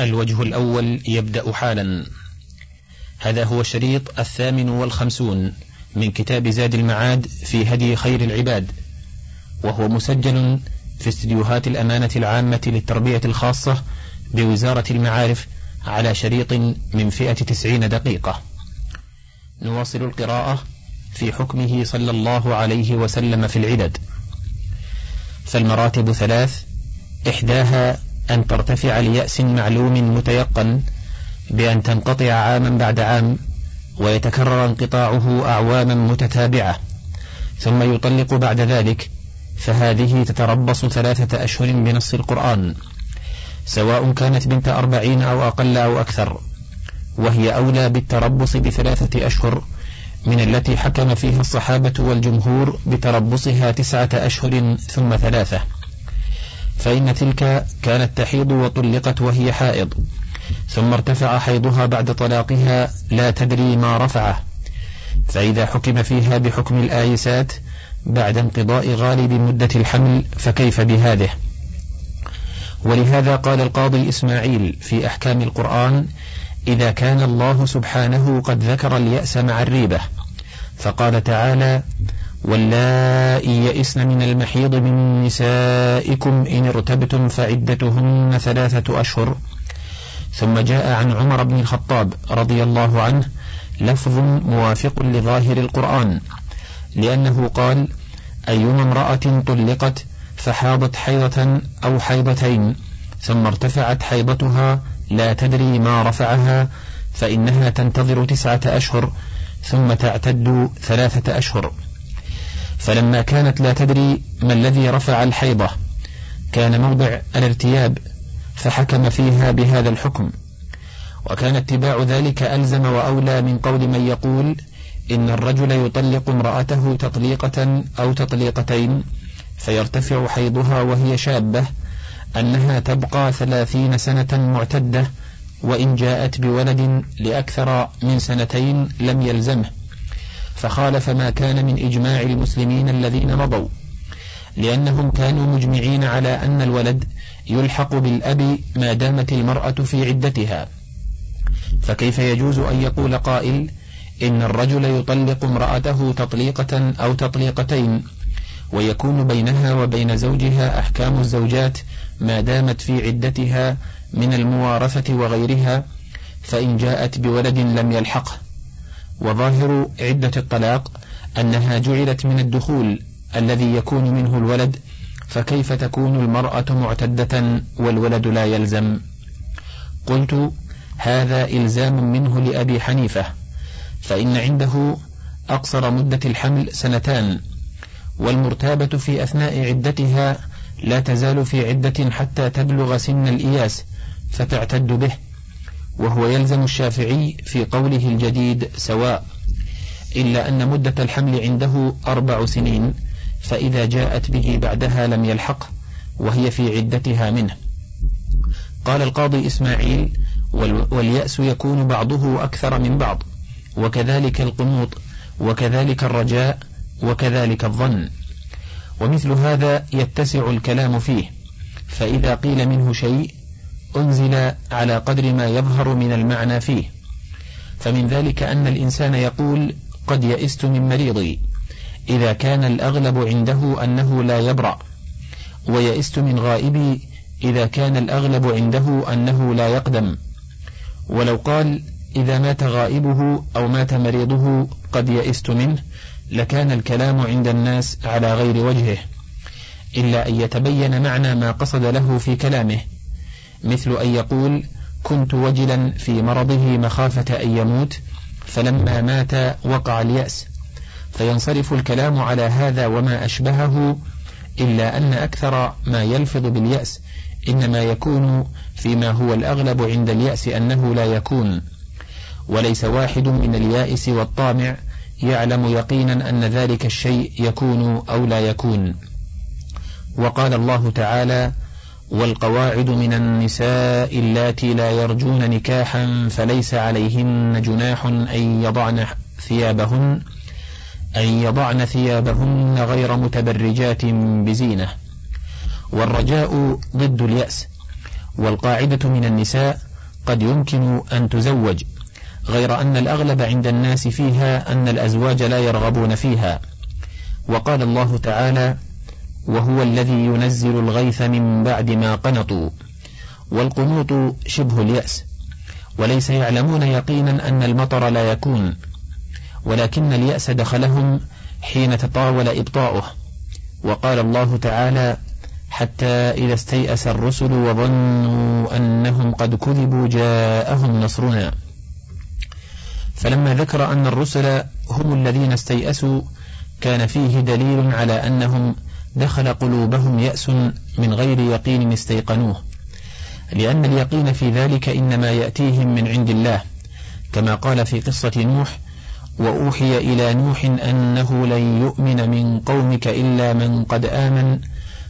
الوجه الأول يبدأ حالا. هذا هو الشريط الثامن والخمسون من كتاب زاد المعاد في هدي خير العباد وهو مسجل في استديوهات الأمانة العامة للتربية الخاصة بوزارة المعارف على شريط من فئة تسعين دقيقة. نواصل القراءة في حكمه صلى الله عليه وسلم في العدد. فالمراتب ثلاث إحداها أن ترتفع ليأس معلوم متيقن بأن تنقطع عاما بعد عام ويتكرر انقطاعه أعواما متتابعة ثم يطلق بعد ذلك فهذه تتربص ثلاثة أشهر بنص القرآن سواء كانت بنت أربعين أو أقل أو أكثر وهي أولى بالتربص بثلاثة أشهر من التي حكم فيها الصحابة والجمهور بتربصها تسعة أشهر ثم ثلاثة. فإن تلك كانت تحيض وطلقت وهي حائض ثم ارتفع حيضها بعد طلاقها لا تدري ما رفعه. فإذا حكم فيها بحكم الآيسات بعد انقضاء غالب مدة الحمل فكيف بهذه؟ ولهذا قال القاضي إسماعيل في أحكام القرآن إذا كان الله سبحانه قد ذكر اليأس مع الريبة فقال تعالى واللائي يئسن من المحيض من نسائكم إن ارتبتم فعدتهن ثلاثة أشهر. ثم جاء عن عمر بن الخطاب رضي الله عنه لفظ موافق لظاهر القرآن لأنه قال أيما امرأة طلقت فحاضت حيضة أو حيضتين ثم ارتفعت حيضتها لا تدري ما رفعها فإنها تنتظر تسعة أشهر ثم تعتد ثلاثة أشهر. فلما كانت لا تدري ما الذي رفع الحيضة كان موضع الارتياب فحكم فيها بهذا الحكم. وكان اتباع ذلك ألزم وأولى من قول من يقول إن الرجل يطلق امرأته تطليقة أو تطليقتين فيرتفع حيضها وهي شابة أنها تبقى ثلاثين سنة معتدة وإن جاءت بولد لأكثر من سنتين لم يلزمه. فخالف ما كان من إجماع المسلمين الذين مضوا لأنهم كانوا مجمعين على أن الولد يلحق بالأب ما دامت المرأة في عدتها. فكيف يجوز أن يقول قائل إن الرجل يطلق امرأته تطليقة أو تطليقتين ويكون بينها وبين زوجها أحكام الزوجات ما دامت في عدتها من الموارثة وغيرها فإن جاءت بولد لم يلحقه. وظاهر عدة الطلاق أنها جعلت من الدخول الذي يكون منه الولد فكيف تكون المرأة معتدة والولد لا يلزم؟ قلت هذا إلزام منه لأبي حنيفة فإن عنده أقصر مدة الحمل سنتان والمرتابة في أثناء عدتها لا تزال في عدة حتى تبلغ سن الإياس فتعتد به. وهو يلزم الشافعي في قوله الجديد سواء إلا أن مدة الحمل عنده أربع سنين فإذا جاءت به بعدها لم يلحق وهي في عدتها منه. قال القاضي إسماعيل واليأس يكون بعضه أكثر من بعض وكذلك القنوط وكذلك الرجاء وكذلك الظن ومثل هذا يتسع الكلام فيه فإذا قيل منه شيء أنزل على قدر ما يظهر من المعنى فيه. فمن ذلك أن الإنسان يقول قد يئست من مريضي إذا كان الأغلب عنده أنه لا يبرأ ويئست من غائبي إذا كان الأغلب عنده أنه لا يقدم. ولو قال إذا مات غائبه أو مات مريضه قد يئست منه لكان الكلام عند الناس على غير وجهه إلا أن يتبين معنى ما قصد له في كلامه. مثل أن يقول كنت وجلا في مرضه مخافة أن يموت فلما مات وقع اليأس. فينصرف الكلام على هذا وما أشبهه إلا أن أكثر ما يلفظ باليأس إنما يكون فيما هو الأغلب عند اليأس أنه لا يكون. وليس واحد من اليائس والطامع يعلم يقينا أن ذلك الشيء يكون أو لا يكون. وقال الله تعالى والقواعد من النساء اللاتي لا يرجون نكاحا فليس عليهن جناح أن يضعن ثيابهن أن يضعن ثيابهن غير متبرجات بزينة. والرجاء ضد اليأس. والقاعدة من النساء قد يمكن أن تزوج غير أن الأغلب عند الناس فيها أن الأزواج لا يرغبون فيها. وقال الله تعالى وهو الذي ينزل الغيث من بعد ما قنطوا. والقنوط شبه اليأس. وليس يعلمون يقينا أن المطر لا يكون. ولكن اليأس دخلهم حين تطاول إبطاؤه. وقال الله تعالى حتى إذا استيأس الرسل وظنوا أنهم قد كذبوا جاءهم نصرنا. فلما ذكر أن الرسل هم الذين استيأسوا كان فيه دليل على أنهم دخل قلوبهم يأس من غير يقين استيقنوه لأن اليقين في ذلك إنما يأتيهم من عند الله كما قال في قصة نوح وأوحي إلى نوح أنه لن يؤمن من قومك إلا من قد آمن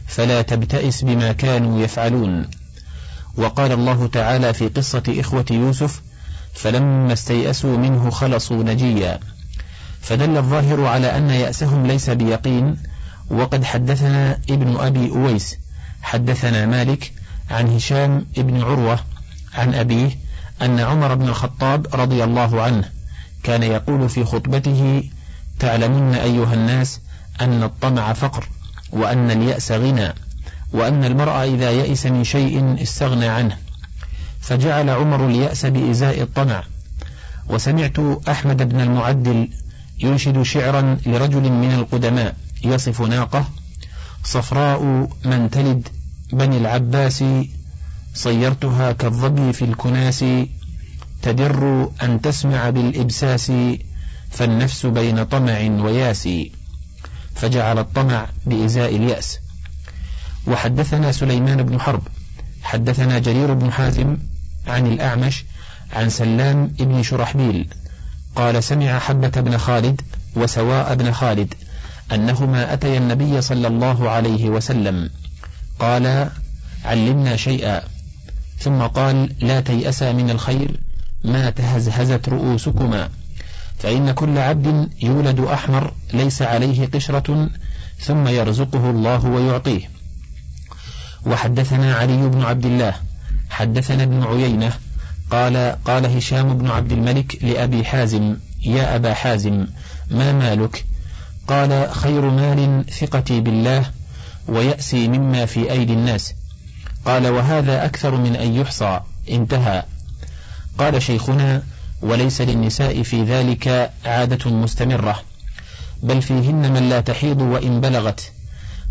فلا تبتئس بما كانوا يفعلون. وقال الله تعالى في قصة إخوة يوسف فلما استيأسوا منه خلصوا نجيا. فدل الظاهر على أن يأسهم ليس بيقين وقد حدثنا ابن أبي أويس حدثنا مالك عن هشام بن عروة عن أبيه أن عمر بن الخطاب رضي الله عنه كان يقول في خطبته تعلمون أيها الناس أن الطمع فقر وأن اليأس غنى وأن المرء إذا يئس من شيء استغنى عنه فجعل عمر اليأس بإزاء الطمع. وسمعت أحمد بن المعدل ينشد شعرا لرجل من القدماء يصف ناقة. صفراء من تلد. بني العباس صيرتها كالظبي في الكناس. تدر أن تسمع بالإبساس فالنفس بين طمع وياس. فجعل الطمع بإزاء اليأس. وحدثنا سليمان بن حرب. حدثنا جرير بن حازم عن الأعمش عن سلام بن شرحبيل. قال سمع حبة بن خالد وسواء بن خالد. أنهما أتيا النبي صلى الله عليه وسلم. قال علمنا شيئا. ثم قال لا تيأسا من الخير ما تهزهزت رؤوسكما. فإن كل عبد يولد أحمر ليس عليه قشرة ثم يرزقه الله ويعطيه. وحدثنا علي بن عبد الله حدثنا ابن عيينة قال قال هشام بن عبد الملك لأبي حازم يا أبا حازم ما مالك؟ قال خير مال ثقتي بالله ويأسي مما في أيدي الناس. قال وهذا أكثر من أن يحصى. انتهى. قال شيخنا وليس للنساء في ذلك عادة مستمرة. بل فيهن من لا تحيض وإن بلغت.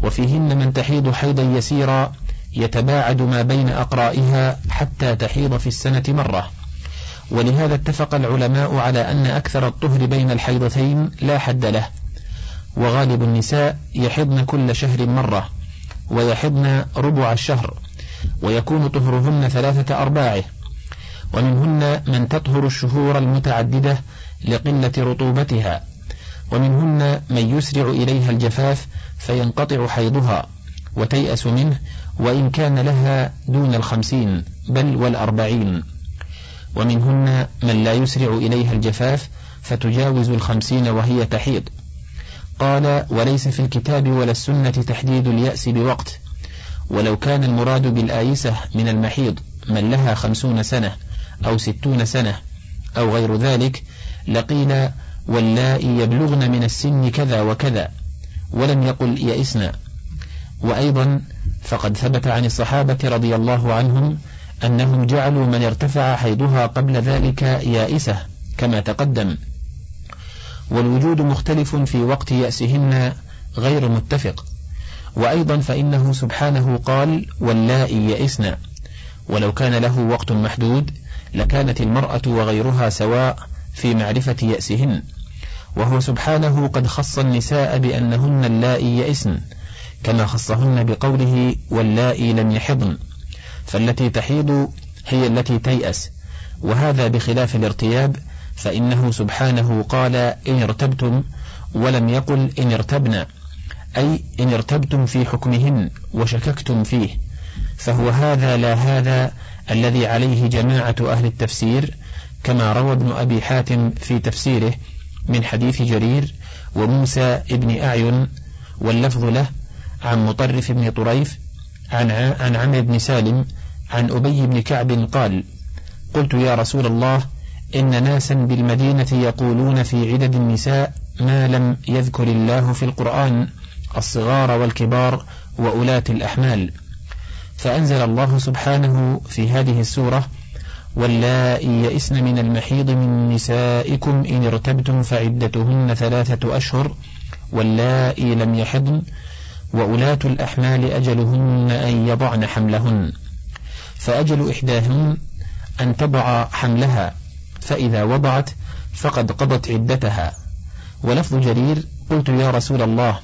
وفيهن من تحيض حيضا يسيرا يتباعد ما بين أقرائها حتى تحيض في السنة مرة. ولهذا اتفق العلماء على أن أكثر الطهر بين الحيضتين لا حد له. وغالب النساء يحضن كل شهر مرة ويحضن ربع الشهر ويكون طهرهن ثلاثة أرباعه. ومنهن من تطهر الشهور المتعددة لقلة رطوبتها. ومنهن من يسرع إليها الجفاف فينقطع حيضها وتيأس منه وإن كان لها دون الخمسين بل والأربعين. ومنهن من لا يسرع إليها الجفاف فتجاوز الخمسين وهي تحيض. قال وليس في الكتاب ولا السنة تحديد اليأس بوقت ولو كان المراد بالآيسة من المحيض من لها خمسون سنة أو ستون سنة أو غير ذلك لقيل واللائي يبلغن من السن كذا وكذا ولم يقل يئسنا. وأيضا فقد ثبت عن الصحابة رضي الله عنهم أنهم جعلوا من ارتفع حيضها قبل ذلك يائسة كما تقدم. والوجود مختلف في وقت يأسهن غير متفق. وأيضا فإنه سبحانه قال واللائي يئسن. ولو كان له وقت محدود لكانت المرأة وغيرها سواء في معرفة يأسهن. وهو سبحانه قد خص النساء بأنهن اللائي يئسن كما خصهن بقوله واللائي لم يحضن. فالتي تحيض هي التي تيأس. وهذا بخلاف الارتياب فإنه سبحانه قال إن ارتبتم ولم يقل إن ارتبنا أي إن ارتبتم في حكمهن وشككتم فيه فهو هذا لا هذا الذي عليه جماعة أهل التفسير كما روى ابن أبي حاتم في تفسيره من حديث جرير وموسى ابن أعين واللفظ له عن مطرف بن طريف عن عن عمرو بن سالم عن أبي بن كعب قال قلت يا رسول الله إن ناسا بالمدينة يقولون في عدد النساء ما لم يذكر الله في القرآن الصغار والكبار وأولاة الأحمال. فأنزل الله سبحانه في هذه السورة واللائي يئسن من المحيض من نسائكم إن ارتبتم فعدتهن ثلاثة أشهر واللائي لم يحضن وأولاة الأحمال أجلهن أن يضعن حملهن. فأجل إحداهن أن تضع حملها. فإذا وضعت فقد قضت عدتها. ولفظ جرير قلت يا رسول الله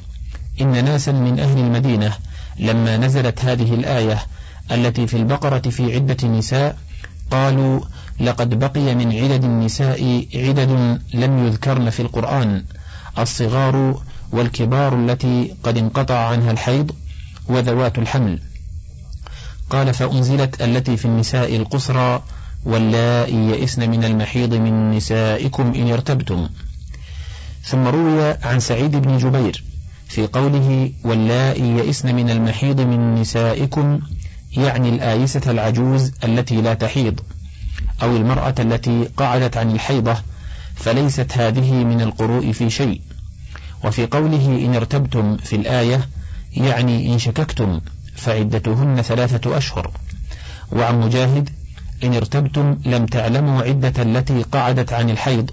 إن ناسا من أهل المدينة لما نزلت هذه الآية التي في البقرة في عدة نساء قالوا لقد بقي من عدد النساء عدد لم يذكرن في القرآن الصغار والكبار التي قد انقطع عنها الحيض وذوات الحمل. قال فأنزلت التي في النساء القصرى واللائي يئسن من المحيض من نسائكم إن ارتبتم. ثم روي عن سعيد بن جبير في قوله واللائي يئسن من المحيض من نسائكم يعني الآيسة العجوز التي لا تحيض أو المرأة التي قعدت عن الحيضة فليست هذه من القروء في شيء. وفي قوله إن ارتبتم في الآية يعني إن شككتم فعدتهن ثلاثة أشهر. وعن مجاهد إن ارتبتم لم تعلموا عدة التي قعدت عن الحيض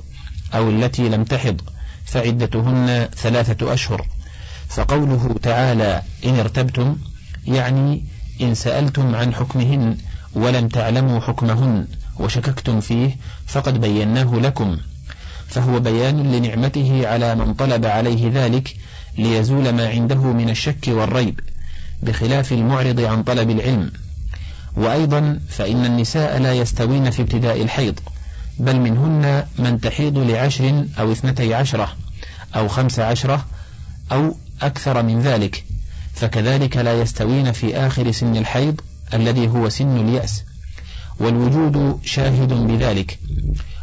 أو التي لم تحض فعدتهن ثلاثة أشهر. فقوله تعالى إن ارتبتم يعني إن سألتم عن حكمهن ولم تعلموا حكمهن وشككتم فيه فقد بيناه لكم. فهو بيان لنعمته على من طلب عليه ذلك ليزول ما عنده من الشك والريب بخلاف المعرض عن طلب العلم. وأيضا فإن النساء لا يستوين في ابتداء الحيض بل منهن من تحيض لعشر أو اثنتي عشرة أو خمس عشرة أو أكثر من ذلك فكذلك لا يستوين في آخر سن الحيض الذي هو سن اليأس. والوجود شاهد بذلك.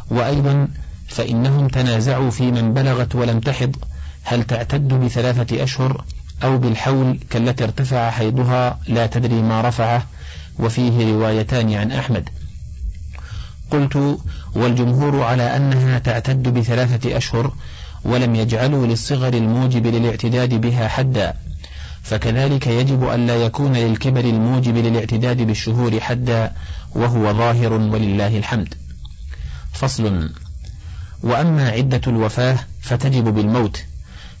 وأيضا فإنهم تنازعوا في من بلغت ولم تحض هل تعتد بثلاثة أشهر أو بالحول كالتي ارتفع حيضها لا تدري ما رفعه وفيه روايتان عن أحمد. قلت والجمهور على أنها تعتد بثلاثة أشهر ولم يجعلوا للصغر الموجب للاعتداد بها حدا فكذلك يجب أن لا يكون للكبر الموجب للاعتداد بالشهور حدا وهو ظاهر ولله الحمد. فصل وأما عدة الوفاة فتجب بالموت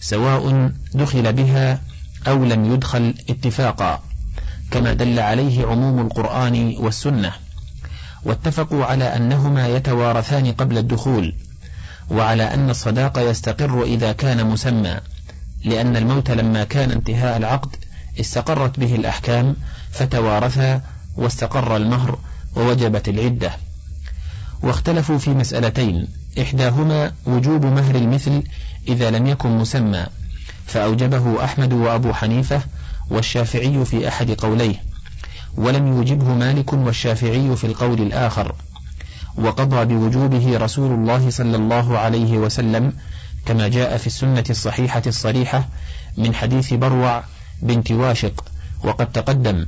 سواء دخل بها أو لم يدخل اتفاقا. كما دل عليه عموم القرآن والسنة واتفقوا على أنهما يتوارثان قبل الدخول وعلى أن الصداق يستقر إذا كان مسمى لأن الموت لما كان انتهاء العقد استقرت به الأحكام فتوارثا واستقر المهر ووجبت العدة. واختلفوا في مسألتين إحداهما وجوب مهر المثل إذا لم يكن مسمى فأوجبه أحمد وأبو حنيفة والشافعي في أحد قوليه ولم يوجبه مالك والشافعي في القول الآخر وقضى بوجوبه رسول الله صلى الله عليه وسلم كما جاء في السنة الصحيحة الصريحة من حديث بروع بنت واشق وقد تقدم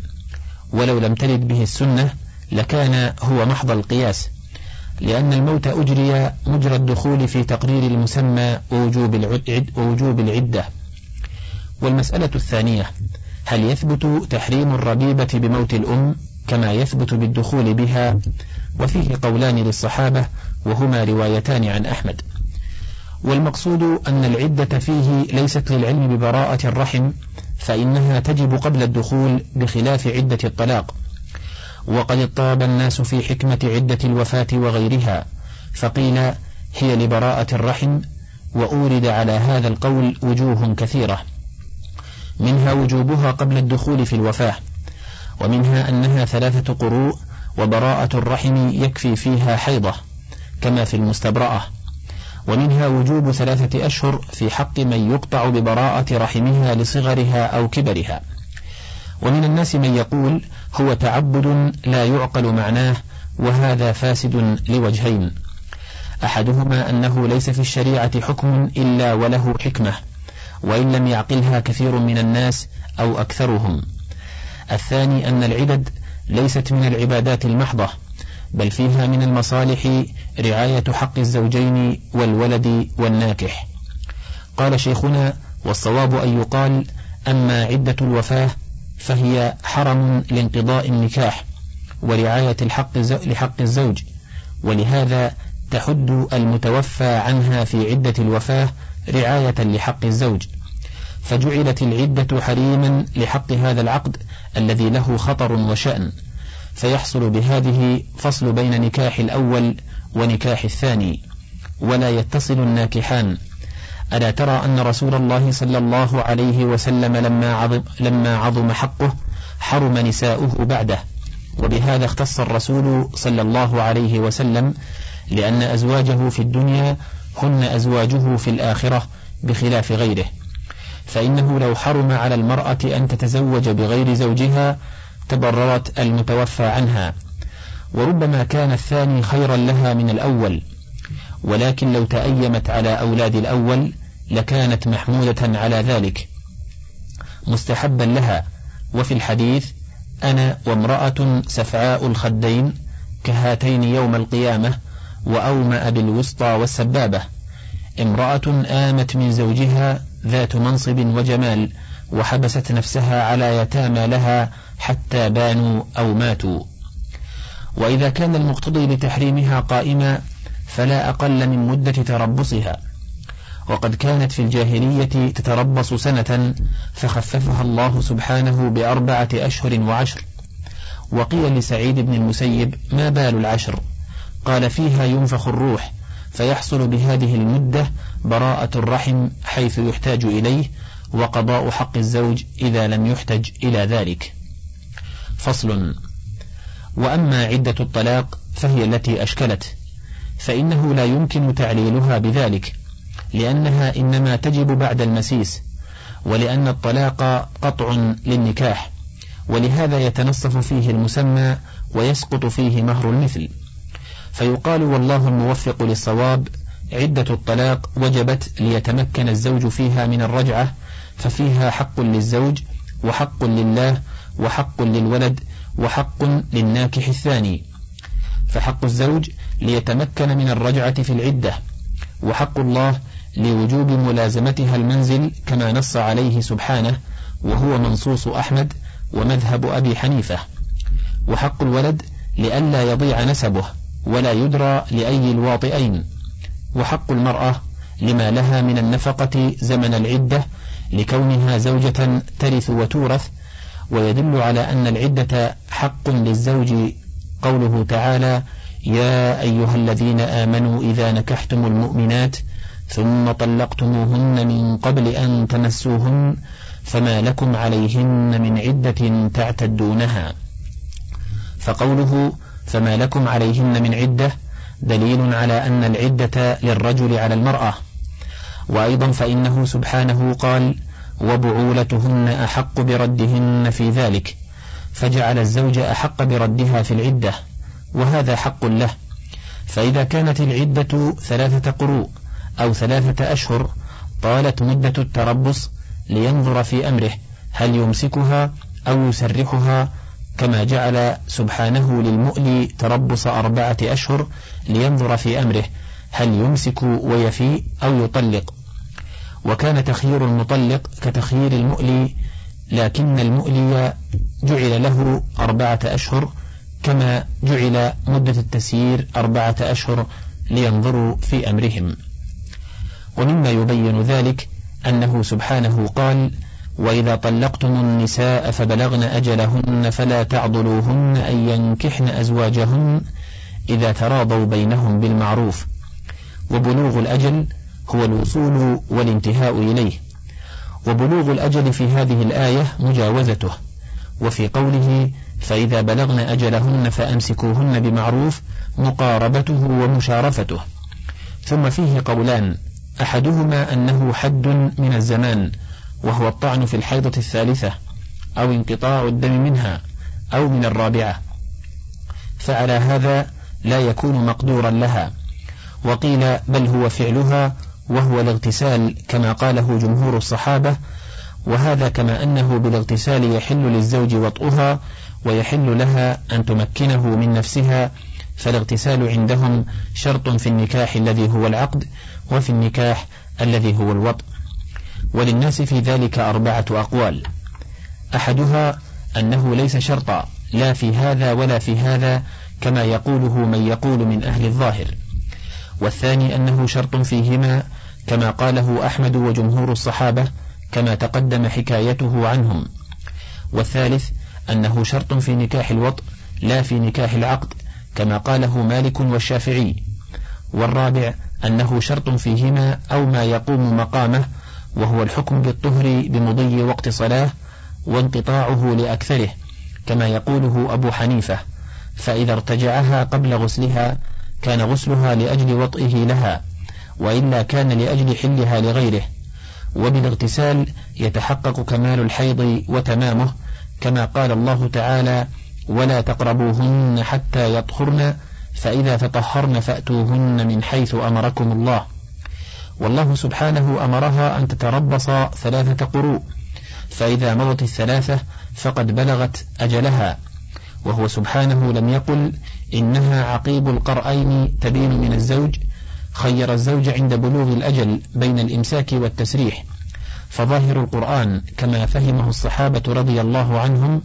ولو لم ترد به السنة لكان هو محض القياس لأن الموت أجري مجرى الدخول في تقرير المسمى ووجوب, ووجوب العدة. والمسألة الثانية هل يثبت تحريم الربيبة بموت الأم كما يثبت بالدخول بها؟ وفيه قولان للصحابة وهما روايتان عن أحمد. والمقصود أن العدة فيه ليست للعلم ببراءة الرحم فإنها تجب قبل الدخول بخلاف عدة الطلاق. وقد اضطرب الناس في حكمة عدة الوفاة وغيرها فقيل هي لبراءة الرحم وأورد على هذا القول وجوه كثيرة. منها وجوبها قبل الدخول في الوفاة ومنها أنها ثلاثة قروء وبراءة الرحم يكفي فيها حيضة كما في المستبرأة ومنها وجوب ثلاثة أشهر في حق من يقطع ببراءة رحمها لصغرها أو كبرها. ومن الناس من يقول هو تعبد لا يعقل معناه وهذا فاسد لوجهين أحدهما أنه ليس في الشريعة حكم إلا وله حكمة وإن لم يعقلها كثير من الناس أو أكثرهم. الثاني أن العدد ليست من العبادات المحضة بل فيها من المصالح رعاية حق الزوجين والولد والناكح. قال شيخنا والصواب أن يقال أما عدة الوفاة فهي حرم لانقضاء النكاح ورعاية الحق لحق الزوج ولهذا تحد المتوفى عنها في عدة الوفاة رعاية لحق الزوج. فجعلت العدة حريما لحق هذا العقد الذي له خطر وشأن. فيحصل بهذه فصل بين نكاح الأول ونكاح الثاني. ولا يتصل الناكحان. ألا ترى أن رسول الله صلى الله عليه وسلم لما عظم, لما عظم حقه حرم نساؤه بعده. وبهذا اختص الرسول صلى الله عليه وسلم لأن أزواجه في الدنيا هن أزواجه في الآخرة بخلاف غيره. فإنه لو حرم على المرأة أن تتزوج بغير زوجها تبررت المتوفى عنها. وربما كان الثاني خيرا لها من الأول. ولكن لو تأيمت على أولاد الأول لكانت محمودة على ذلك. مستحبا لها. وفي الحديث أنا وامرأة سفعاء الخدين كهاتين يوم القيامة وأومأ بالوسطى والسبابة. امرأة آمت من زوجها ذات منصب وجمال وحبست نفسها على يتامى لها حتى بانوا أو ماتوا. وإذا كان المقتضي لتحريمها قائما فلا أقل من مدة تربصها. وقد كانت في الجاهلية تتربص سنة فخففها الله سبحانه بأربعة أشهر وعشر. وقيل لسعيد بن المسيب ما بال العشر؟ قال فيها ينفخ الروح فيحصل بهذه المدة براءة الرحم حيث يحتاج إليه وقضاء حق الزوج إذا لم يحتج إلى ذلك. فصل. وأما عدة الطلاق فهي التي أشكلت فإنه لا يمكن تعليلها بذلك لأنها إنما تجب بعد المسيس ولأن الطلاق قطع للنكاح ولهذا يتنصف فيه المسمى ويسقط فيه مهر المثل. فيقال والله الموفق للصواب عدة الطلاق وجبت ليتمكن الزوج فيها من الرجعة ففيها حق للزوج وحق لله وحق للولد وحق للناكح الثاني. فحق الزوج ليتمكن من الرجعة في العدة وحق الله لوجوب ملازمتها المنزل كما نص عليه سبحانه وهو منصوص أحمد ومذهب أبي حنيفة. وحق الولد لئلا يضيع نسبه ولا يدرى لأي الواطئين. وحق المرأة لما لها من النفقة زمن العدة لكونها زوجة ترث وتورث ويدل على أن العدة حق للزوج. قوله تعالى يا أيها الذين آمنوا إذا نكحتم المؤمنات ثم طلقتموهن من قبل أن تمسوهن فما لكم عليهن من عدة تعتدونها فقوله فما لكم عليهن من عدة دليل على أن العدة للرجل على المرأة. وأيضا فإنه سبحانه قال وبعولتهن أحق بردهن في ذلك فجعل الزوج أحق بردها في العدة وهذا حق له. فإذا كانت العدة ثلاثة قروء أو ثلاثة أشهر طالت مدة التربص لينظر في أمره هل يمسكها أو يسرحها كما جعل سبحانه للمؤلي تربص أربعة أشهر لينظر في أمره هل يمسك ويفي أو يطلق؟ وكان تخيير المطلق كتخيير المؤلي لكن المؤلي جعل له أربعة أشهر كما جعل مدة التسيير أربعة أشهر لينظروا في أمرهم. ومما يبين ذلك أنه سبحانه قال وإذا طلقتم النساء فبلغن أجلهن فلا تعضلوهن أن ينكحن أزواجهن إذا تراضوا بينهم بالمعروف. وبلوغ الأجل هو الوصول والانتهاء إليه. وبلوغ الأجل في هذه الآية مجاوزته. وفي قوله فإذا بلغن أجلهن فأمسكوهن بمعروف مقاربته ومشارفته. ثم فيه قولان. أحدهما أنه حد من الزمان وهو الطعن في الحيضة الثالثة أو انقطاع الدم منها أو من الرابعة. فعلى هذا لا يكون مقدورا لها. وقيل بل هو فعلها وهو الاغتسال كما قاله جمهور الصحابة وهذا كما أنه بالاغتسال يحل للزوج وطئها ويحل لها أن تمكنه من نفسها فالاغتسال عندهم شرط في النكاح الذي هو العقد وفي النكاح الذي هو الوطء. وللناس في ذلك أربعة أقوال. أحدها أنه ليس شرطا لا في هذا ولا في هذا كما يقوله من يقول من أهل الظاهر. والثاني أنه شرط فيهما كما قاله أحمد وجمهور الصحابة كما تقدم حكايته عنهم. والثالث أنه شرط في نكاح الوطء لا في نكاح العقد كما قاله مالك والشافعي. والرابع أنه شرط فيهما أو ما يقوم مقامه وهو الحكم بالطهر بمضي وقت صلاة وانقطاعه لأكثره كما يقوله أبو حنيفة فإذا ارتجعها قبل غسلها كان غسلها لأجل وطئه لها وإلا كان لأجل حلها لغيره وبالاغتسال يتحقق كمال الحيض وتمامه كما قال الله تعالى ولا تقربوهن حتى يطهرن فإذا تطهرن فأتوهن من حيث أمركم الله والله سبحانه أمرها أن تتربص ثلاثة قروء فإذا مضت الثلاثة فقد بلغت أجلها وهو سبحانه لم يقل إنها عقيب القرأين تبين من الزوج خير الزوج عند بلوغ الأجل بين الإمساك والتسريح فظاهر القرآن كما فهمه الصحابة رضي الله عنهم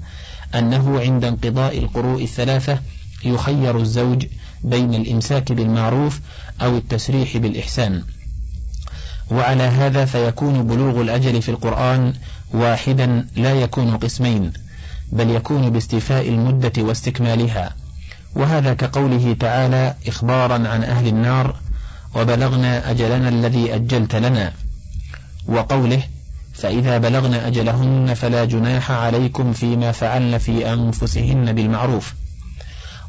أنه عند انقضاء القروء الثلاثة يخير الزوج بين الإمساك بالمعروف أو التسريح بالإحسان. وعلى هذا فيكون بلوغ الأجل في القرآن واحدا لا يكون قسمين بل يكون باستيفاء المدة واستكمالها. وهذا كقوله تعالى إخبارا عن أهل النار وبلغنا أجلنا الذي أجلت لنا وقوله فإذا بلغن أجلهن فلا جناح عليكم فيما فعلن في أنفسهن بالمعروف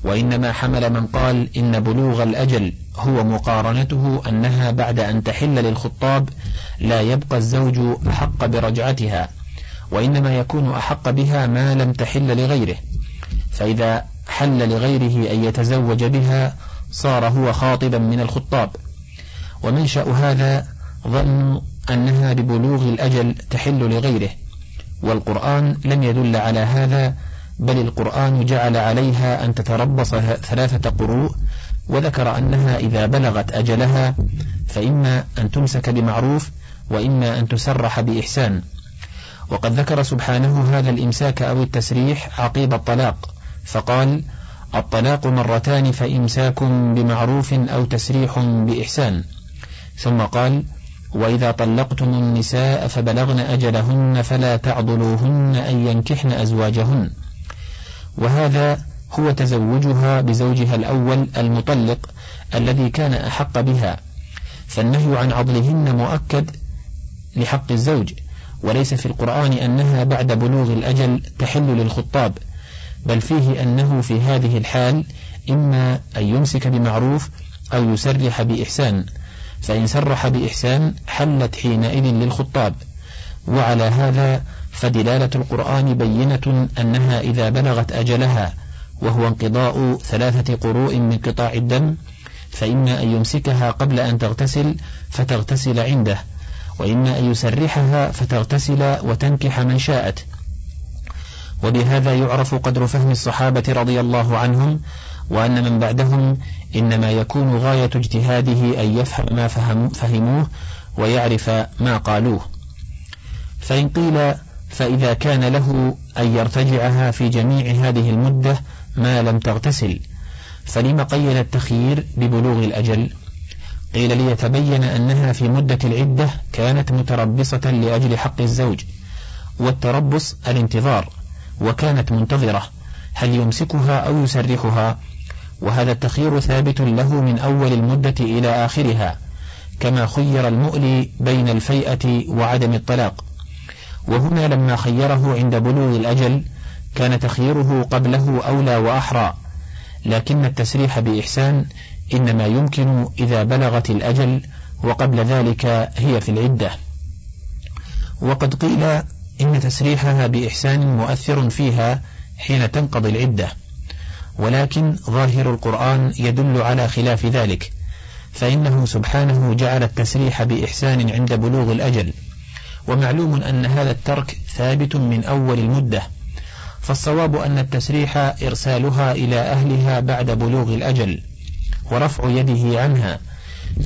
وإنما حمل من قال إن بلوغ الأجل هو مقارنته أنها بعد أن تحل للخطاب لا يبقى الزوج أحق برجعتها وإنما يكون أحق بها ما لم تحل لغيره فإذا حل لغيره أن يتزوج بها صار هو خاطبا من الخطاب. ومنشأ هذا ظن أنها ببلوغ الأجل تحل لغيره والقرآن لم يدل على هذا بل القرآن جعل عليها أن تتربص ثلاثة قروء وذكر أنها إذا بلغت أجلها فإما أن تمسك بمعروف وإما أن تسرح بإحسان. وقد ذكر سبحانه هذا الإمساك أو التسريح عقيب الطلاق فقال الطلاق مرتان فإمساك بمعروف أو تسريح بإحسان. ثم قال وإذا طلقتم النساء فبلغن أجلهن فلا تعضلوهن أن ينكحن أزواجهن. وهذا هو تزوجها بزوجها الأول المطلق الذي كان أحق بها فالنهي عن عضلهن مؤكد لحق الزوج وليس في القرآن أنها بعد بلوغ الأجل تحل للخطاب بل فيه أنه في هذه الحال إما أن يمسك بمعروف أو يسرح بإحسان فإن سرح بإحسان حلت حينئذ للخطاب وعلى هذا فدلالة القرآن بينة أنها إذا بلغت أجلها وهو انقضاء ثلاثة قروء من قطاع الدم فإما أن يمسكها قبل أن تغتسل فتغتسل عنده وإما أن يسرحها فتغتسل وتنكح من شاءت. وبهذا يعرف قدر فهم الصحابة رضي الله عنهم وأن من بعدهم إنما يكون غاية اجتهاده أن يفهم ما فهم فهموه ويعرف ما قالوه. فإن قيل فإذا كان له أن يرتجعها في جميع هذه المدة ما لم تغتسل. فلم قيل التخيير ببلوغ الأجل؟ قيل ليتبين أنها في مدة العدة كانت متربصة لأجل حق الزوج والتربص الانتظار وكانت منتظرة هل يمسكها أو يسرحها؟ وهذا التخيير ثابت له من أول المدة إلى آخرها كما خير المؤلي بين الفيئة وعدم الطلاق. وهنا لما خيره عند بلوغ الأجل كان تخييره قبله أولى وأحرى. لكن التسريح بإحسان إنما يمكن إذا بلغت الأجل وقبل ذلك هي في العدة. وقد قيل إن تسريحها بإحسان مؤثر فيها حين تنقضي العدة. ولكن ظاهر القرآن يدل على خلاف ذلك فإنه سبحانه جعل التسريح بإحسان عند بلوغ الأجل. ومعلوم أن هذا الترك ثابت من أول المدة فالصواب أن التسريح إرسالها إلى أهلها بعد بلوغ الأجل ورفع يده عنها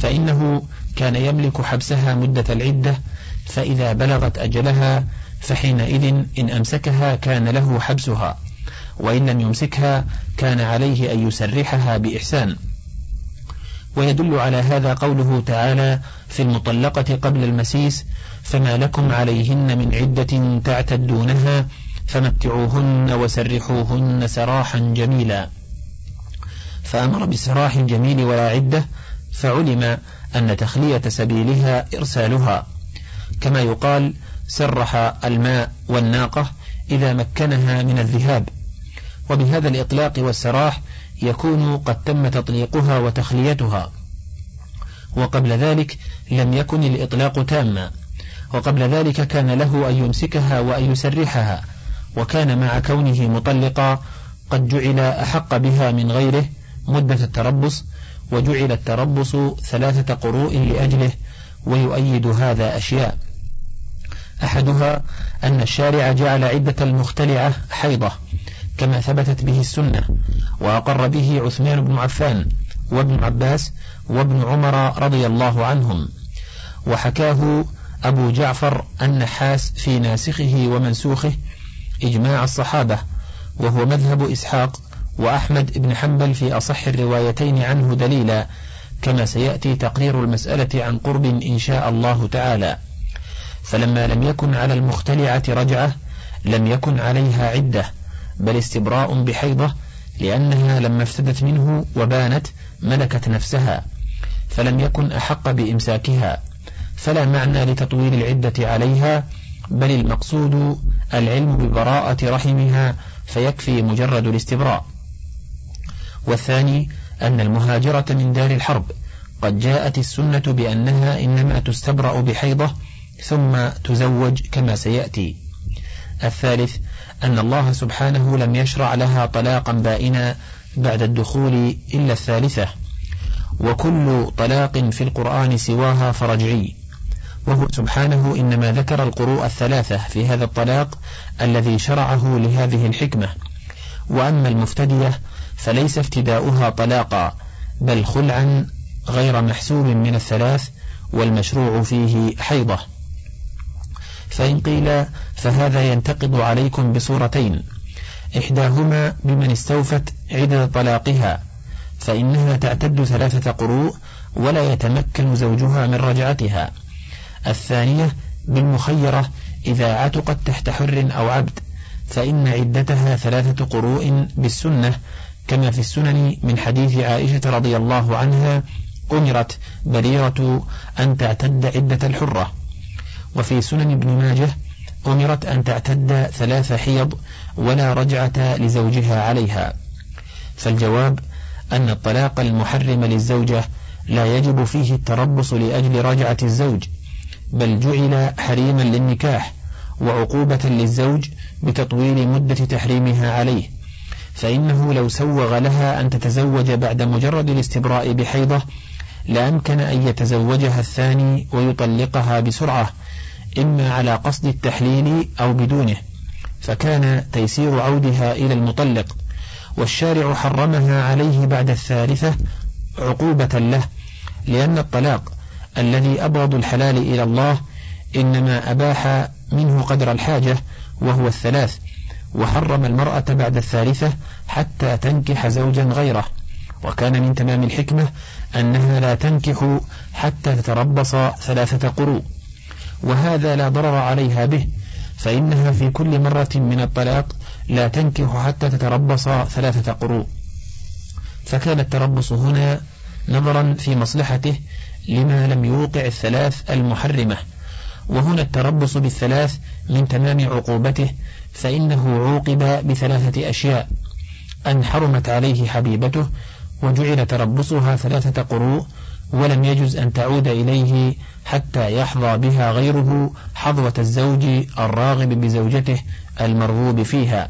فإنه كان يملك حبسها مدة العدة فإذا بلغت أجلها فحينئذ إن أمسكها كان له حبسها وإن لم يمسكها كان عليه أن يسرحها بإحسان. ويدل على هذا قوله تعالى في المطلقة قبل المسيس فما لكم عليهن من عدة تعتدونها فمتعوهن وسرحوهن سراحا جميلا. فأمر بسراح الجميل ولا عدة فعلم أن تخلية سبيلها إرسالها. كما يقال سرح الماء والناقة إذا مكنها من الذهاب. وبهذا الإطلاق والسراح يكون قد تم تطليقها وتخليتها. وقبل ذلك لم يكن الإطلاق تاما. وقبل ذلك كان له أن يمسكها وأن يسرحها وكان مع كونه مطلقا قد جعل أحق بها من غيره مدة التربص وجعل التربص ثلاثة قروء لأجله ويؤيد هذا أشياء. أحدها أن الشارع جعل عدة المختلعة حيضة كما ثبتت به السنة وأقر به عثمان بن عفان وابن عباس وابن عمر رضي الله عنهم وحكاه أبو جعفر النحاس في ناسخه ومنسوخه إجماع الصحابة وهو مذهب إسحاق وأحمد بن حنبل في أصح الروايتين عنه دليلا كما سيأتي تقرير المسألة عن قرب إن شاء الله تعالى. فلما لم يكن على المختلعة رجعة لم يكن عليها عدة بل استبراء بحيضة لأنها لما افتدت منه وبانت ملكت نفسها فلم يكن أحق بإمساكها. فلا معنى لتطويل العدة عليها بل المقصود العلم ببراءة رحمها فيكفي مجرد الاستبراء. والثاني أن المهاجرة من دار الحرب قد جاءت السنة بأنها إنما تستبرأ بحيضة ثم تزوج كما سيأتي. الثالث أن الله سبحانه لم يشرع لها طلاقا بائنا بعد الدخول إلا الثالثة وكل طلاق في القرآن سواها فرجعي. وهو سبحانه إنما ذكر القروء الثلاثة في هذا الطلاق الذي شرعه لهذه الحكمة. وأما المفتدية فليس افتداؤها طلاقا بل خلعا غير محسوب من الثلاث والمشروع فيه حيضة. فإن قيل فهذا ينتقض عليكم بصورتين. إحداهما بمن استوفت عدد طلاقها فإنها تعتد ثلاثة قروء ولا يتمكن زوجها من رجعتها. الثانية بالمخيرة إذا عتقت تحت حر أو عبد فإن عدتها ثلاثة قروء بالسنة. كما في السنن من حديث عائشة رضي الله عنها أمرت بريرة أن تعتد عدة الحرة. وفي سنن ابن ماجه أمرت أن تعتد ثلاث حيض ولا رجعة لزوجها عليها. فالجواب أن الطلاق المحرم للزوجة لا يجب فيه التربص لأجل رجعة الزوج بل جعل حريما للنكاح وعقوبة للزوج بتطويل مدة تحريمها عليه. فإنه لو سوغ لها أن تتزوج بعد مجرد الاستبراء بحيضة لأمكن أن يتزوجها الثاني ويطلقها بسرعة إما على قصد التحليل أو بدونه. فكان تيسير عودها إلى المطلق والشارع حرمها عليه بعد الثالثة عقوبة له لأن الطلاق الذي أبغض الحلال إلى الله إنما أباح منه قدر الحاجة وهو الثلاث. وحرم المرأة بعد الثالثة حتى تنكح زوجا غيره. وكان من تمام الحكمة أنها لا تنكح حتى تتربص ثلاثة قروء. وهذا لا ضرر عليها به فإنها في كل مرة من الطلاق لا تنكح حتى تتربص ثلاثة قروء. فكان التربص هنا نظرا في مصلحته لما لم يوقع الثلاث المحرمة. وهنا التربص بالثلاث من تمام عقوبته فإنه عوقب بثلاثة أشياء. أن حرمت عليه حبيبته وجعل تربصها ثلاثة قروء ولم يجز أن تعود إليه حتى يحظى بها غيره حظوة الزوج الراغب بزوجته المرغوب فيها.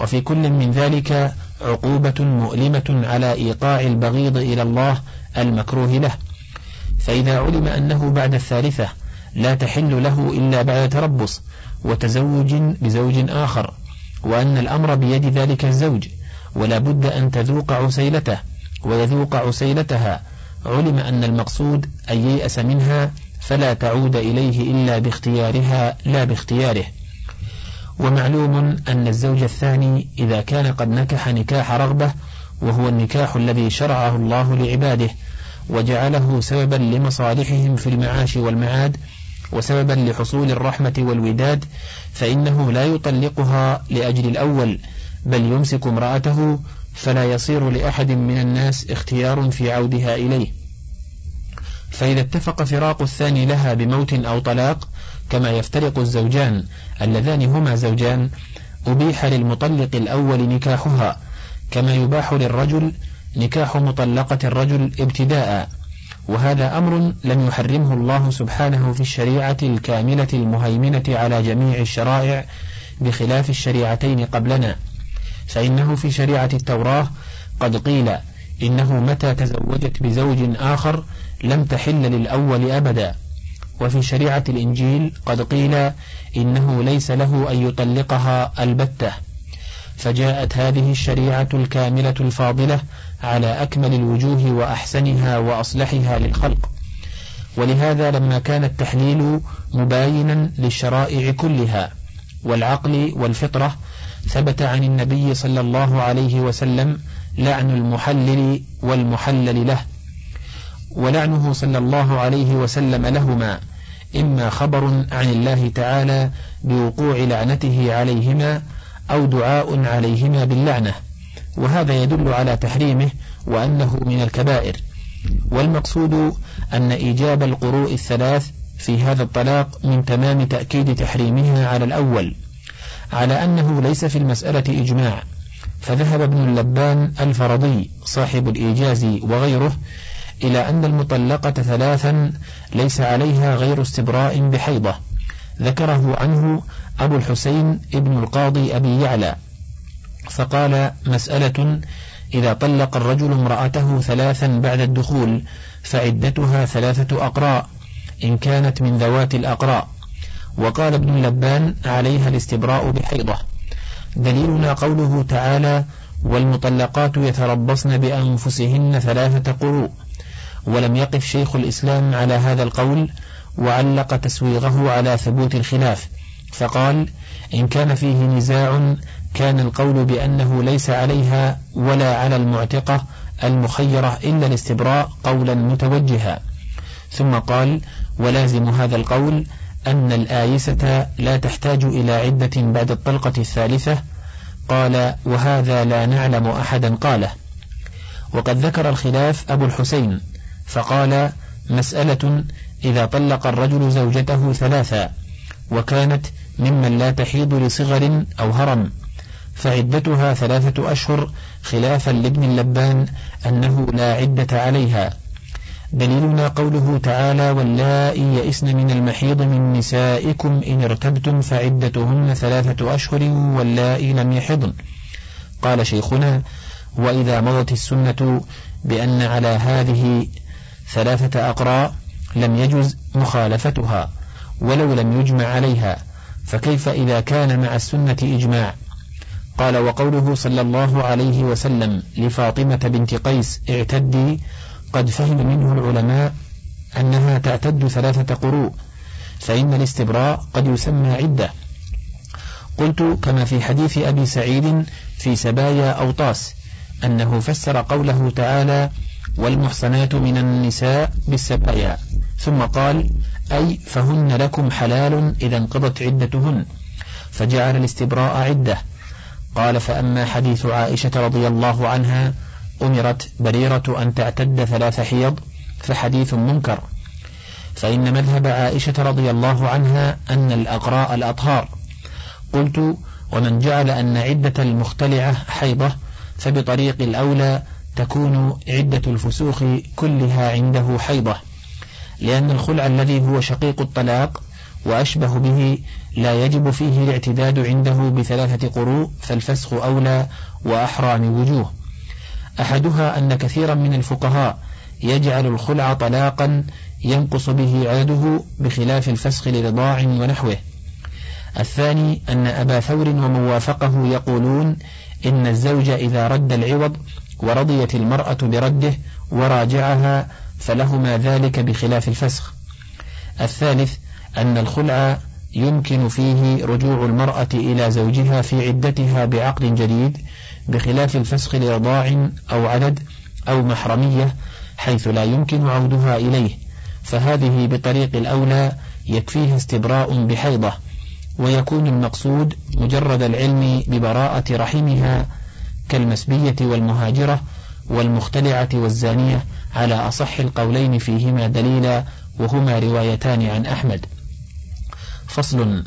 وفي كل من ذلك عقوبة مؤلمة على إيقاع البغيض إلى الله المكروه له. فإذا علم أنه بعد الثالثة لا تحل له إلا بعد تربص وتزوج بزوج آخر وأن الأمر بيد ذلك الزوج ولا بد أن تذوق عسيلته ويذوق عسيلتها. علم أن المقصود أن ييأس منها فلا تعود إليه إلا باختيارها لا باختياره. ومعلوم أن الزوج الثاني إذا كان قد نكح نكاح رغبة وهو النكاح الذي شرعه الله لعباده وجعله سببا لمصالحهم في المعاش والمعاد وسببا لحصول الرحمة والوداد فإنه لا يطلقها لأجل الأول بل يمسك امرأته فلا يصير لأحد من الناس اختيار في عودها إليه. فإذا اتفق فراق الثاني لها بموت أو طلاق كما يفترق الزوجان اللذان هما زوجان أبيح للمطلق الأول نكاحها كما يباح للرجل نكاح مطلقة الرجل ابتداء وهذا أمر لم يحرمه الله سبحانه في الشريعة الكاملة المهيمنة على جميع الشرائع بخلاف الشريعتين قبلنا. فإنه في شريعة التوراة قد قيل إنه متى تزوجت بزوج آخر لم تحل للأول أبدا. وفي شريعة الإنجيل قد قيل إنه ليس له أن يطلقها البتة. فجاءت هذه الشريعة الكاملة الفاضلة على أكمل الوجوه وأحسنها وأصلحها للخلق. ولهذا لما كان التحليل مباينا للشرائع كلها والعقل والفطرة ثبت عن النبي صلى الله عليه وسلم لعن المحلل والمحلل له ولعنه صلى الله عليه وسلم لهما إما خبر عن الله تعالى بوقوع لعنته عليهما أو دعاء عليهما باللعنة وهذا يدل على تحريمه وأنه من الكبائر. والمقصود أن إيجاب القروء الثلاث في هذا الطلاق من تمام تأكيد تحريمها على الأول على أنه ليس في المسألة إجماع. فذهب ابن اللبان الفرضي صاحب الإيجاز وغيره إلى أن المطلقة ثلاثا ليس عليها غير استبراء بحيضة ذكره عنه أبو الحسين ابن القاضي أبي يعلى فقال مسألة إذا طلق الرجل امرأته ثلاثا بعد الدخول فعدتها ثلاثة أقراء إن كانت من ذوات الأقراء. وقال ابن لبان عليها الاستبراء بحيضة. دليلنا قوله تعالى والمطلقات يتربصن بأنفسهن ثلاثة قروء. ولم يقف شيخ الإسلام على هذا القول وعلق تسويغه على ثبوت الخلاف. فقال إن كان فيه نزاع كان القول بأنه ليس عليها ولا على المعتقة المخيرة إلا الاستبراء قولا متوجها. ثم قال ولازم هذا القول أن الآيسة لا تحتاج إلى عدة بعد الطلقة الثالثة. قال وهذا لا نعلم أحدا قاله. وقد ذكر الخلاف أبو الحسين فقال مسألة إذا طلق الرجل زوجته ثلاثا وكانت ممن لا تحيض لصغر أو هرم فعدتها ثلاثة أشهر خلافا لابن اللبان أنه لا عدة عليها. دليلنا قوله تعالى واللائي يئسن من المحيض من نسائكم إن ارتبتم فعدتهن ثلاثة أشهر واللائي لم يحضن قال شيخنا وإذا مضت السنة بأن على هذه ثلاثة أقراء لم يجز مخالفتها ولو لم يجمع عليها فكيف إذا كان مع السنة إجماع؟ قال وقوله صلى الله عليه وسلم لفاطمة بنت قيس اعتدي قد فهم منه العلماء أنها تعتد ثلاثة قروء فإن الاستبراء قد يسمى عدة. قلت كما في حديث أبي سعيد في سبايا أوطاس أنه فسر قوله تعالى والمحصنات من النساء بالسبايا ثم قال أي فهن لكم حلال إذا انقضت عدتهن. فجعل الاستبراء عدة. قال فأما حديث عائشة رضي الله عنها أمرت بريرة أن تعتد ثلاث حيض فحديث منكر. فإن مذهب عائشة رضي الله عنها أن الأقراء الأطهار. قلت ومن جعل أن عدة المختلعة حيضة فبطريق الأولى تكون عدة الفسوخ كلها عنده حيضة. لأن الخلع الذي هو شقيق الطلاق وأشبه به لا يجب فيه الاعتداد عنده بثلاثة قروء فالفسخ أولى وأحرى من وجوه. أحدها أن كثيرا من الفقهاء يجعل الخلع طلاقا ينقص به عدده بخلاف الفسخ لرضاع ونحوه. الثاني أن أبا ثور وموافقه يقولون إن الزوج إذا رد العوض ورضيت المرأة برده وراجعها فلهما ذلك بخلاف الفسخ. الثالث أن الخلع يمكن فيه رجوع المرأة إلى زوجها في عدتها بعقد جديد بخلاف الفسخ لرضاع أو عدد أو محرمية حيث لا يمكن عودها إليه. فهذه بطريق الأولى يكفيه استبراء بحيضة ويكون المقصود مجرد العلم ببراءة رحمها كالمسبية والمهاجرة والمختلعة والزانية على أصح القولين فيهما دليلا وهما روايتان عن أحمد. فصل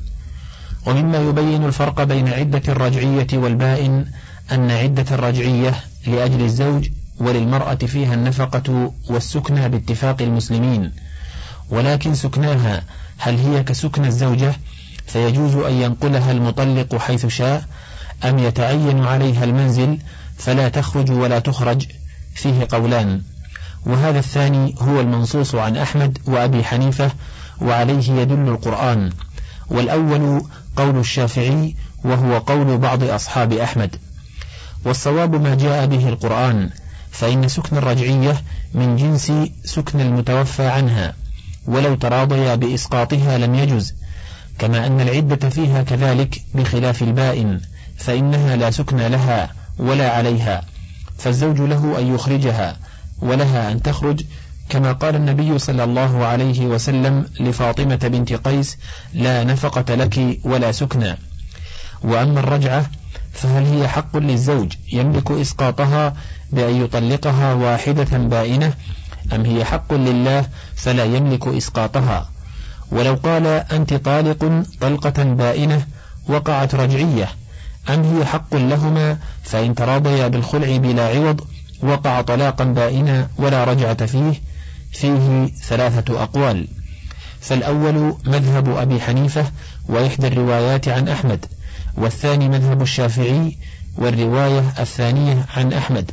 ومما يبين الفرق بين عدة الرجعية والبائن أن عدة الرجعية لأجل الزوج وللمرأة فيها النفقة والسكنى باتفاق المسلمين ولكن سكناها هل هي كسكن الزوجة فيجوز أن ينقلها المطلق حيث شاء أم يتعين عليها المنزل فلا تخرج ولا تخرج؟ فيه قولان وهذا الثاني هو المنصوص عن أحمد وأبي حنيفة وعليه يدل القرآن. والأول قول الشافعي وهو قول بعض أصحاب أحمد. والصواب ما جاء به القرآن فإن سكن الرجعية من جنس سكن المتوفى عنها ولو تراضيا بإسقاطها لم يجز. كما أن العدة فيها كذلك بخلاف البائن فإنها لا سكن لها ولا عليها فالزوج له أن يخرجها ولها أن تخرج كما قال النبي صلى الله عليه وسلم لفاطمة بنت قيس لا نفقة لك ولا سكنى. وأما الرجعة فهل هي حق للزوج يملك إسقاطها بأن يطلقها واحدة بائنة أم هي حق لله فلا يملك إسقاطها؟ ولو قال أنت طالق طلقة بائنة وقعت رجعية أم هي حق لهما فإن تراضيا بالخلع بلا عوض وقع طلاقا بائنا ولا رجعة فيه فيه ثلاثة أقوال. فالأول مذهب أبي حنيفة وإحدى الروايات عن أحمد والثاني مذهب الشافعي والرواية الثانية عن أحمد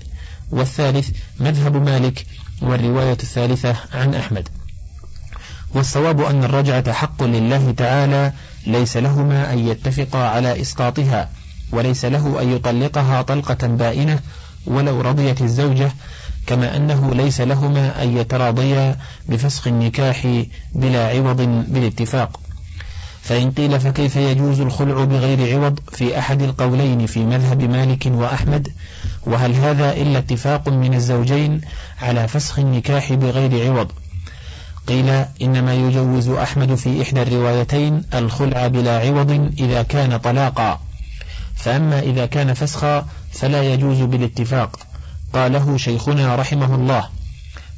والثالث مذهب مالك والرواية الثالثة عن أحمد. والصواب أن الرجعة حق لله تعالى ليس لهما أن يتفقا على إسقاطها وليس له أن يطلقها طلقة بائنة ولو رضيت الزوجة كما أنه ليس لهما أن يتراضيا بفسخ النكاح بلا عوض بالاتفاق. فإن قيل فكيف يجوز الخلع بغير عوض في أحد القولين في مذهب مالك وأحمد؟ وهل هذا إلا اتفاق من الزوجين على فسخ النكاح بغير عوض؟ قيل إنما يجوز أحمد في إحدى الروايتين الخلع بلا عوض إذا كان طلاقا. فأما إذا كان فسخا فلا يجوز بالاتفاق. قاله شيخنا رحمه الله.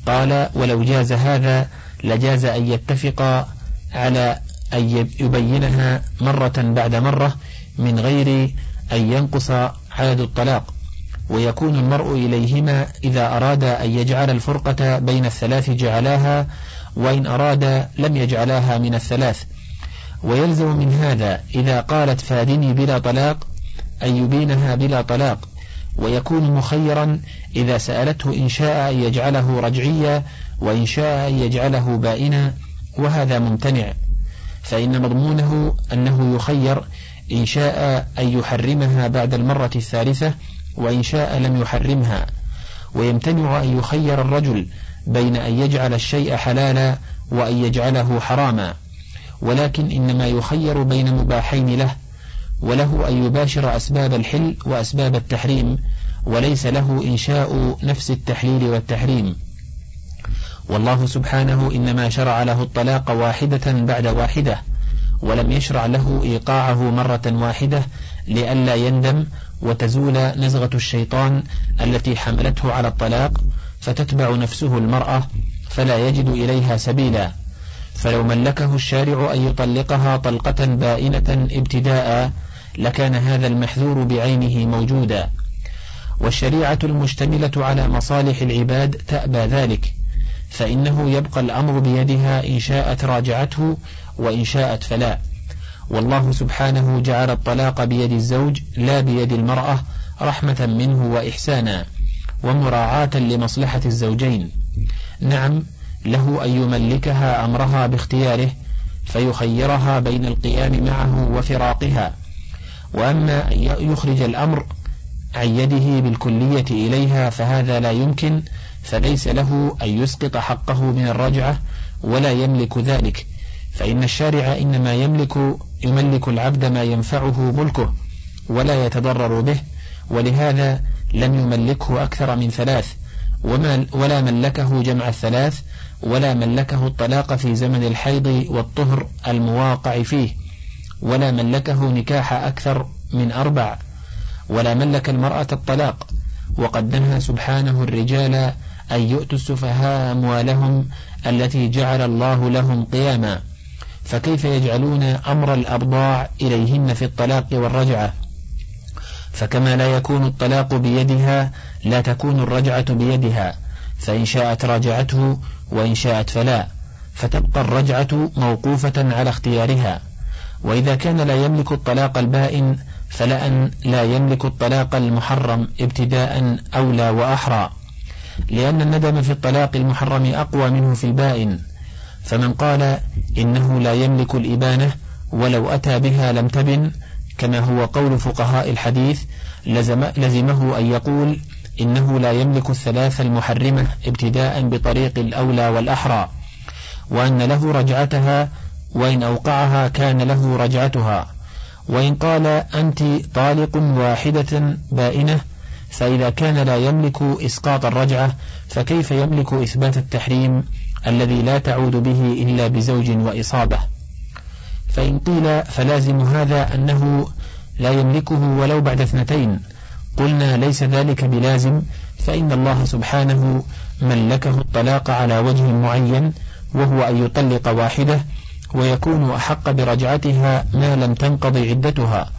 قال ولو جاز هذا لجاز أن يتفق على أن يبينها مرة بعد مرة من غير أن ينقص عدد الطلاق. ويكون المرء إليهما إذا أراد أن يجعل الفرقة بين الثلاث جعلاها وإن أراد لم يجعلاها من الثلاث. ويلزم من هذا إذا قالت فادني بلا طلاق أن يبينها بلا طلاق. ويكون مخيرا إذا سألته إن شاء أن يجعله رجعيا وإن شاء أن يجعله بائنا وهذا ممتنع. فإن مضمونه أنه يخير إن شاء أن يحرمها بعد المرة الثالثة وإن شاء لم يحرمها. ويمتنع أن يخير الرجل بين أن يجعل الشيء حلالا وأن يجعله حراما. ولكن إنما يخير بين مباحين له وله أن يباشر أسباب الحل وأسباب التحريم وليس له إنشاء نفس التحليل والتحريم. والله سبحانه إنما شرع له الطلاق واحدة بعد واحدة ولم يشرع له إيقاعه مرة واحدة لئلا يندم وتزول نزغة الشيطان التي حملته على الطلاق فتتبع نفسه المرأة فلا يجد إليها سبيلا. فلو ملكه الشارع أن يطلقها طلقة بائنة ابتداء لكان هذا المحذور بعينه موجودا. والشريعة المشتملة على مصالح العباد تأبى ذلك فإنه يبقى الأمر بيدها إن شاءت راجعته وإن شاءت فلا. والله سبحانه جعل الطلاق بيد الزوج لا بيد المرأة رحمة منه وإحسانا ومراعاة لمصلحة الزوجين. نعم له أن يملكها أمرها باختياره فيخيرها بين القيام معه وفراقها. وأما أن يخرج الأمر عن يده بالكلية إليها فهذا لا يمكن فليس له أن يسقط حقه من الرجعة ولا يملك ذلك. فإن الشارع إنما يملك يملك العبد ما ينفعه ملكه ولا يتضرر به ولهذا لم يملكه أكثر من ثلاث وما ولا ملكه جمع الثلاث ولا ملكه الطلاق في زمن الحيض والطهر المواقع فيه. ولا ملكه نكاح أكثر من أربع ولا ملك المرأة الطلاق. وقد سبحانه الرجال أن يؤتوا السفهاء أموالهم التي جعل الله لهم قياما. فكيف يجعلون أمر الأرضاع إليهن في الطلاق والرجعة؟ فكما لا يكون الطلاق بيدها لا تكون الرجعة بيدها. فإن شاءت راجعته وإن شاءت فلا. فتبقى الرجعة موقوفة على اختيارها. وإذا كان لا يملك الطلاق البائن فلأن لا يملك الطلاق المحرم ابتداء أولى وأحرى. لأن الندم في الطلاق المحرم أقوى منه في البائن. فمن قال إنه لا يملك الإبانة ولو أتى بها لم تبن كما هو قول فقهاء الحديث لزم لزمه أن يقول إنه لا يملك الثلاث المحرمة ابتداء بطريق الأولى والأحرى. وأن له رجعتها وإن أوقعها كان له رجعتها. وإن قال أنت طالق واحدة بائنة فإذا كان لا يملك إسقاط الرجعة فكيف يملك إثبات التحريم الذي لا تعود به إلا بزوج وإصابة؟ فإن قيل فلازم هذا أنه لا يملكه ولو بعد اثنتين. قلنا ليس ذلك بلازم فإن الله سبحانه ملكه الطلاق على وجه معين وهو أن يطلق واحدة ويكون أحق برجعتها ما لم تنقض عدتها.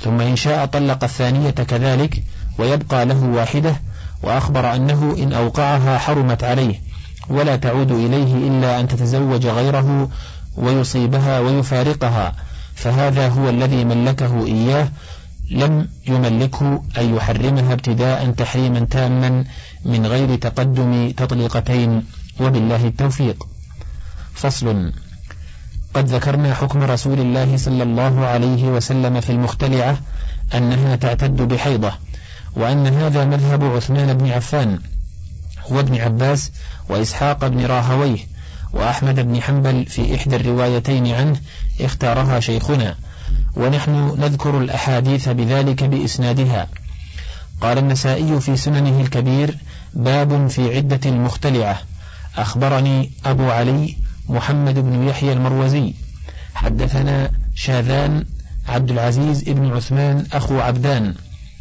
ثم إن شاء طلق الثانية كذلك ويبقى له واحدة وأخبر أنه إن أوقعها حرمت عليه ولا تعود إليه إلا أن تتزوج غيره ويصيبها ويفارقها. فهذا هو الذي ملكه إياه لم يملكه أن يحرمها ابتداء تحريما تاما من غير تقدم تطليقتين وبالله التوفيق. فصل. قد ذكرنا حكم رسول الله صلى الله عليه وسلم في المختلعة أنها تعتد بحيضة وأن هذا مذهب عثمان بن عفان وابن عباس وإسحاق بن راهويه وأحمد بن حنبل في إحدى الروايتين عنه اختارها شيخنا ونحن نذكر الأحاديث بذلك بإسنادها. قال النسائي في سننه الكبير باب في عدة المختلعة. أخبرني أبو علي محمد بن يحيى المروزي. حدثنا شاذان عبد العزيز بن عثمان أخو عبدان.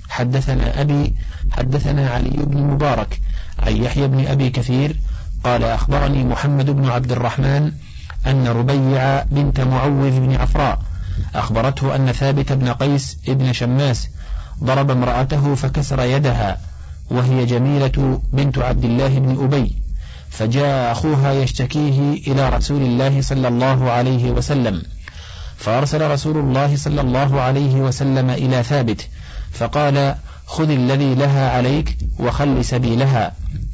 حدثنا أبي حدثنا علي بن مبارك عن يحيى بن أبي كثير قال أخبرني محمد بن عبد الرحمن أن ربيع بنت معوذ بن عفراء أخبرته أن ثابت بن قيس بن شماس ضرب امرأته فكسر يدها وهي جميلة بنت عبد الله بن أبي. فجاء أخوها يشتكيه إلى رسول الله صلى الله عليه وسلم. فأرسل رسول الله صلى الله عليه وسلم إلى ثابت فقال خذ الذي لها عليك وخل سبيلها.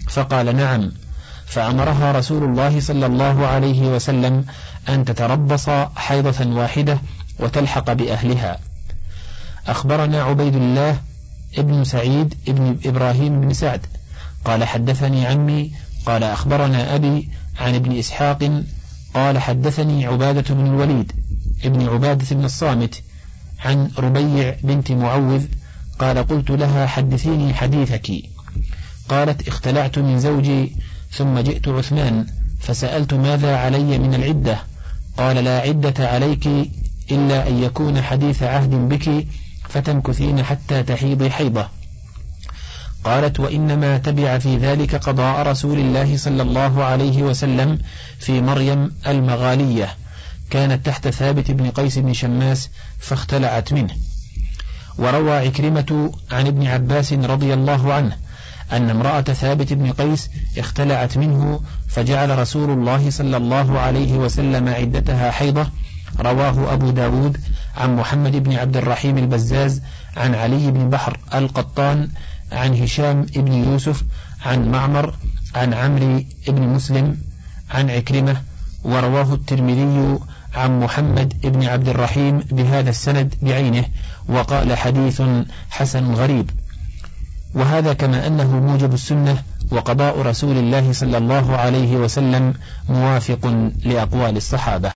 فقال نعم. فأمرها رسول الله صلى الله عليه وسلم أن تتربص حيضة واحدة وتلحق بأهلها. أخبرنا عبيد الله ابن سعيد ابن إبراهيم بن سعد قال حدثني عمي قال أخبرنا أبي عن ابن إسحاق قال حدثني عبادة بن الوليد ابن عبادة بن الصامت عن ربيع بنت معوذ قال قلت لها حدثيني حديثك. قالت اختلعت من زوجي ثم جئت عثمان فسألت ماذا علي من العدة؟ قال لا عدة عليك إلا أن يكون حديث عهد بك فتمكثين حتى تحيضي حيضة. قالت وإنما تبع في ذلك قضاء رسول الله صلى الله عليه وسلم في مريم المغالية كانت تحت ثابت بن قيس بن شماس فاختلعت منه. وروى عكرمة عن ابن عباس رضي الله عنه أن امرأة ثابت بن قيس اختلعت منه فجعل رسول الله صلى الله عليه وسلم عدتها حيضة. رواه أبو داود عن محمد بن عبد الرحيم البزاز عن علي بن بحر القطان عن هشام بن يوسف عن معمر عن عمرو بن مسلم عن عكرمة ورواه الترمذي عن محمد بن عبد الرحيم بهذا السند بعينه وقال حديث حسن غريب. وهذا كما أنه موجب السنة وقضاء رسول الله صلى الله عليه وسلم موافق لأقوال الصحابة.